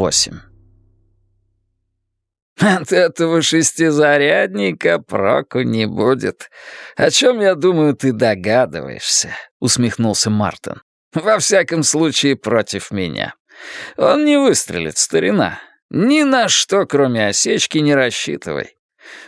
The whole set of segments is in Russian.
28. «От этого шестизарядника проку не будет. О чем, я думаю, ты догадываешься», — усмехнулся Мартин. «Во всяком случае, против меня. Он не выстрелит, старина. Ни на что, кроме осечки, не рассчитывай.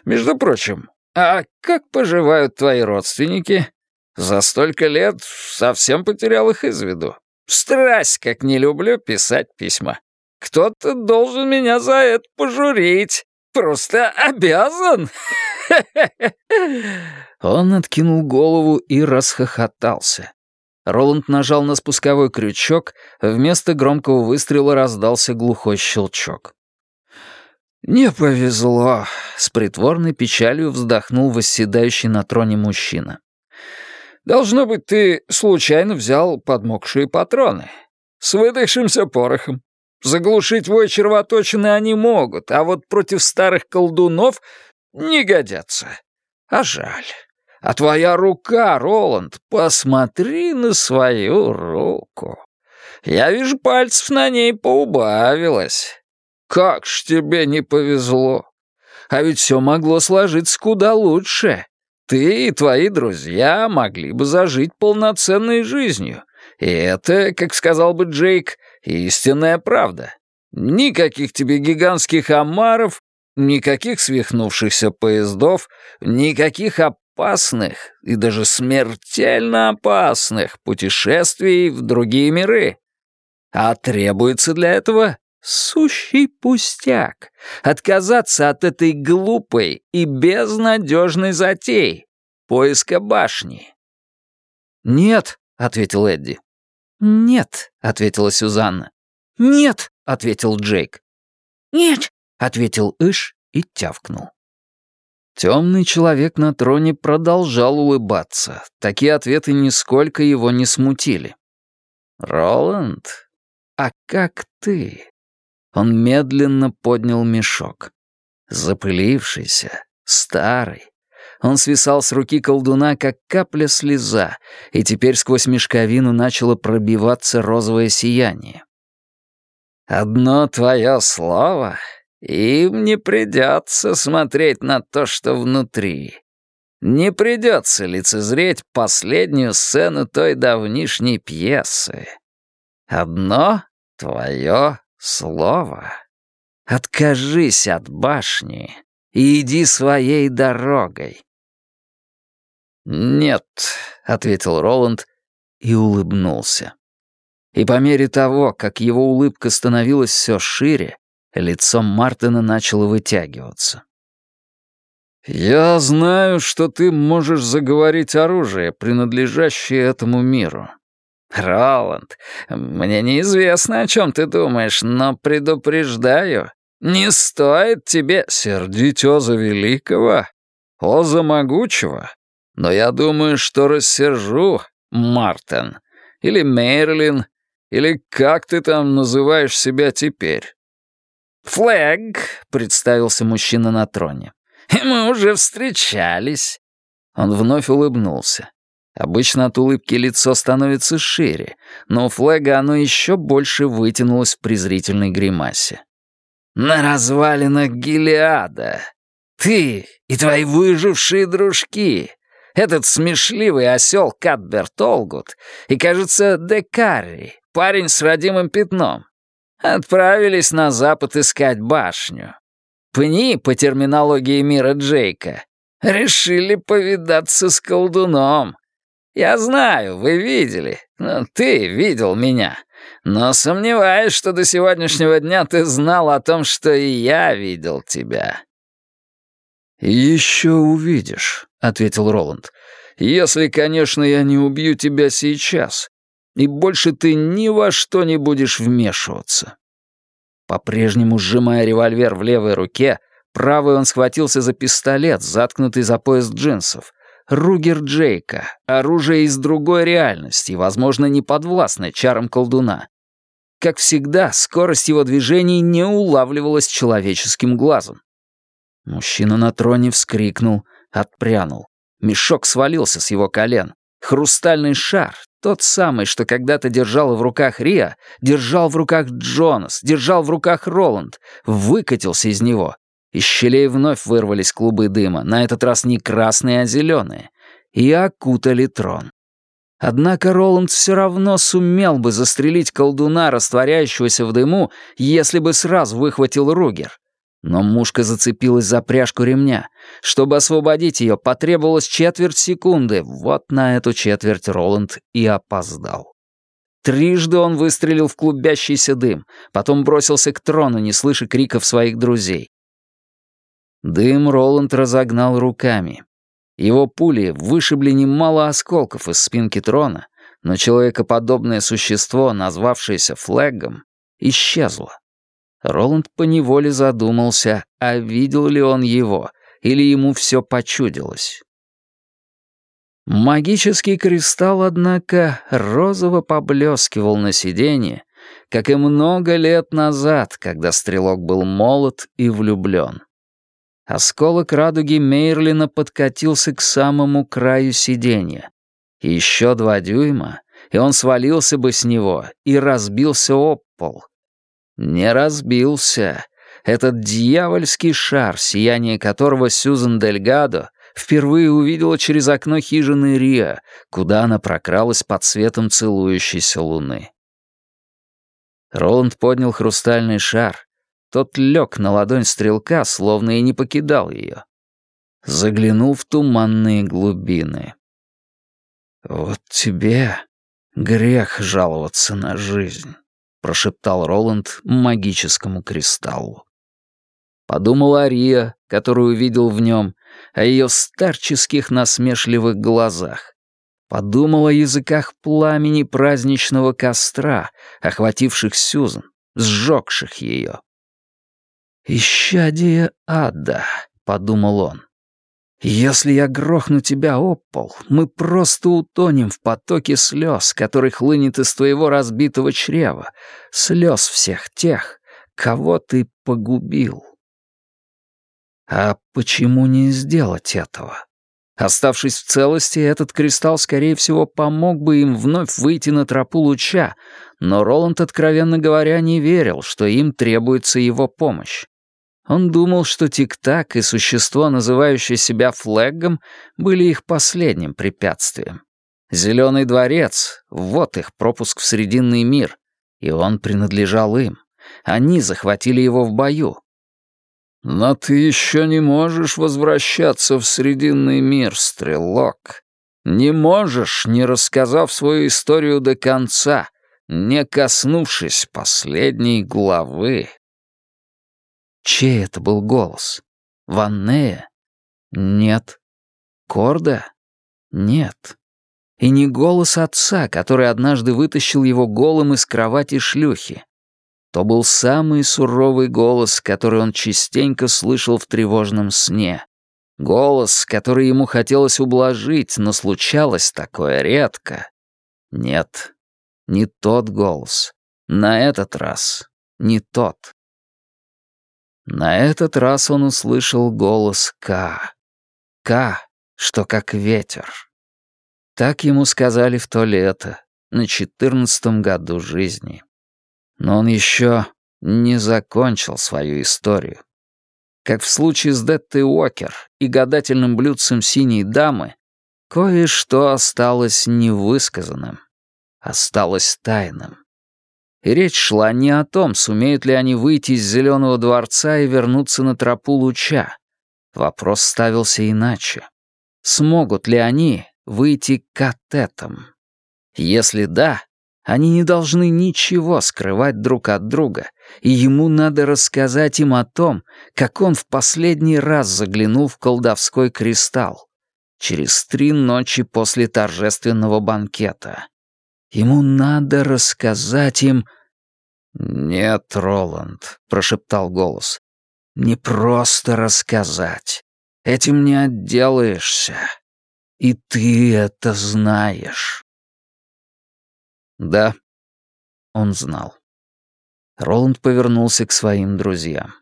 Между прочим, а как поживают твои родственники? За столько лет совсем потерял их из виду. Страсть, как не люблю писать письма. Кто-то должен меня за это пожурить. Просто обязан. Он откинул голову и расхохотался. Роланд нажал на спусковой крючок, вместо громкого выстрела раздался глухой щелчок. «Не повезло», — с притворной печалью вздохнул восседающий на троне мужчина. «Должно быть, ты случайно взял подмокшие патроны. С выдохшимся порохом. Заглушить вой червоточины они могут, а вот против старых колдунов не годятся. А жаль. А твоя рука, Роланд, посмотри на свою руку. Я вижу, пальцев на ней поубавилось. Как ж тебе не повезло. А ведь все могло сложиться куда лучше. Ты и твои друзья могли бы зажить полноценной жизнью. И это, как сказал бы Джейк, истинная правда. Никаких тебе гигантских омаров, никаких свихнувшихся поездов, никаких опасных и даже смертельно опасных путешествий в другие миры. А требуется для этого сущий пустяк — отказаться от этой глупой и безнадежной затеи — поиска башни. «Нет», — ответил Эдди. «Нет», — ответила Сюзанна. «Нет», — ответил Джейк. «Нет», — ответил Иш и тявкнул. Темный человек на троне продолжал улыбаться. Такие ответы нисколько его не смутили. «Роланд, а как ты?» Он медленно поднял мешок. Запылившийся, старый, он свисал с руки колдуна, как капля слеза, и теперь сквозь мешковину начало пробиваться розовое сияние. «Одно твое слово, им не придется смотреть на то, что внутри. Не придется лицезреть последнюю сцену той давнишней пьесы. Одно твое слово. Откажись от башни и иди своей дорогой. «Нет», — ответил Роланд и улыбнулся. И по мере того, как его улыбка становилась все шире, лицо Мартина начало вытягиваться. «Я знаю, что ты можешь заговорить оружие, принадлежащее этому миру. Роланд, мне неизвестно, о чем ты думаешь, но предупреждаю, не стоит тебе сердить Оза Великого, Оза Могучего, но я думаю, что рассержу Мартин или Мерлин, или как ты там называешь себя теперь. «Флэг», — представился мужчина на троне. «Мы уже встречались». Он вновь улыбнулся. Обычно от улыбки лицо становится шире, но у Флэга оно еще больше вытянулось в презрительной гримасе. «На развалинах Гелиада. Ты и твои выжившие дружки этот смешливый осел Катберт Олгут и, кажется, Декарри, парень с родимым пятном, отправились на запад искать башню. Пни, по терминологии мира Джейка, решили повидаться с колдуном. Я знаю, вы видели, ну, ты видел меня, но сомневаюсь, что до сегодняшнего дня ты знал о том, что и я видел тебя. «Еще увидишь», — ответил Роланд. «Если, конечно, я не убью тебя сейчас, и больше ты ни во что не будешь вмешиваться». По-прежнему сжимая револьвер в левой руке, правой он схватился за пистолет, заткнутый за пояс джинсов. Ругер Джейка, оружие из другой реальности, возможно, не подвластное чарам колдуна. Как всегда, скорость его движений не улавливалась человеческим глазом. Мужчина на троне вскрикнул, отпрянул. Мешок свалился с его колен. Хрустальный шар, тот самый, что когда-то держал в руках Риа, держал в руках Джонас, держал в руках Роланд, выкатился из него. Из щелей вновь вырвались клубы дыма, на этот раз не красные, а зеленые, и окутали трон. Однако Роланд все равно сумел бы застрелить колдуна, растворяющегося в дыму, если бы сразу выхватил Ругер. Но мушка зацепилась за пряжку ремня. Чтобы освободить ее, потребовалось четверть секунды. Вот на эту четверть Роланд и опоздал. Трижды он выстрелил в клубящийся дым, потом бросился к трону, не слыша криков своих друзей. Дым Роланд разогнал руками. Его пули вышибли немало осколков из спинки трона, но человекоподобное существо, назвавшееся Флэгом, исчезло. Роланд поневоле задумался, а видел ли он его, или ему все почудилось. Магический кристалл, однако, розово поблескивал на сиденье, как и много лет назад, когда стрелок был молод и влюблен. Осколок радуги Мейрлина подкатился к самому краю сиденья. Еще два дюйма, и он свалился бы с него и разбился об пол, не разбился. Этот дьявольский шар, сияние которого Сьюзен Дельгадо впервые увидела через окно хижины Риа, куда она прокралась под светом целующейся луны. Роланд поднял хрустальный шар. Тот лег на ладонь стрелка, словно и не покидал ее. Заглянул в туманные глубины. «Вот тебе грех жаловаться на жизнь» прошептал Роланд магическому кристаллу. Подумал о Риа, которую увидел в нем, о ее старческих насмешливых глазах. Подумал о языках пламени праздничного костра, охвативших Сюзан, сжегших ее. «Исчадие ада», — подумал он. Если я грохну тебя об пол, мы просто утонем в потоке слез, который хлынет из твоего разбитого чрева, слез всех тех, кого ты погубил. А почему не сделать этого? Оставшись в целости, этот кристалл, скорее всего, помог бы им вновь выйти на тропу луча, но Роланд, откровенно говоря, не верил, что им требуется его помощь. Он думал, что Тик-Так и существо, называющее себя флэгом, были их последним препятствием. Зеленый дворец — вот их пропуск в Срединный мир, и он принадлежал им. Они захватили его в бою. «Но ты еще не можешь возвращаться в Срединный мир, Стрелок. Не можешь, не рассказав свою историю до конца, не коснувшись последней главы». Чей это был голос? Ваннея? Нет. Корда? Нет. И не голос отца, который однажды вытащил его голым из кровати шлюхи. То был самый суровый голос, который он частенько слышал в тревожном сне. Голос, который ему хотелось ублажить, но случалось такое редко. Нет, не тот голос. На этот раз не тот. На этот раз он услышал голос К. К, что как ветер. Так ему сказали в то лето, на четырнадцатом году жизни. Но он еще не закончил свою историю. Как в случае с Деттой Уокер и гадательным блюдцем синей дамы, кое-что осталось невысказанным, осталось тайным. Речь шла не о том, сумеют ли они выйти из Зеленого дворца и вернуться на тропу луча. Вопрос ставился иначе. Смогут ли они выйти к атетам? Если да, они не должны ничего скрывать друг от друга, и ему надо рассказать им о том, как он в последний раз заглянул в колдовской кристалл. Через три ночи после торжественного банкета. Ему надо рассказать им... «Нет, Роланд», — прошептал голос. «Не просто рассказать. Этим не отделаешься. И ты это знаешь». Да, он знал. Роланд повернулся к своим друзьям.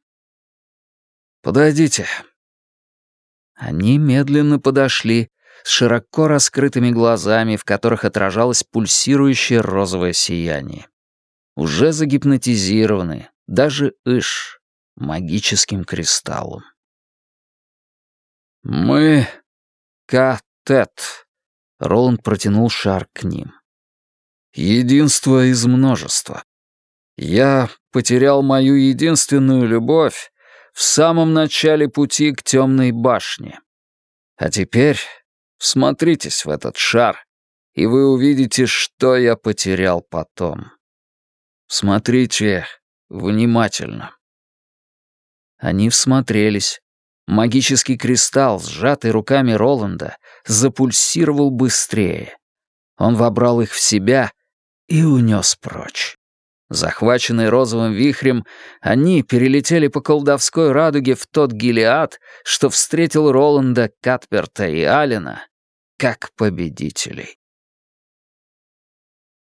«Подойдите». Они медленно подошли, с широко раскрытыми глазами, в которых отражалось пульсирующее розовое сияние. Уже загипнотизированы, даже Иш, магическим кристаллом. «Мы Катет», — Роланд протянул шар к ним. «Единство из множества. Я потерял мою единственную любовь в самом начале пути к темной башне. А теперь всмотритесь в этот шар, и вы увидите, что я потерял потом. Смотрите внимательно. Они всмотрелись. Магический кристалл, сжатый руками Роланда, запульсировал быстрее. Он вобрал их в себя и унес прочь. Захваченные розовым вихрем, они перелетели по колдовской радуге в тот Гелиад, что встретил Роланда, Катперта и Алина как победителей.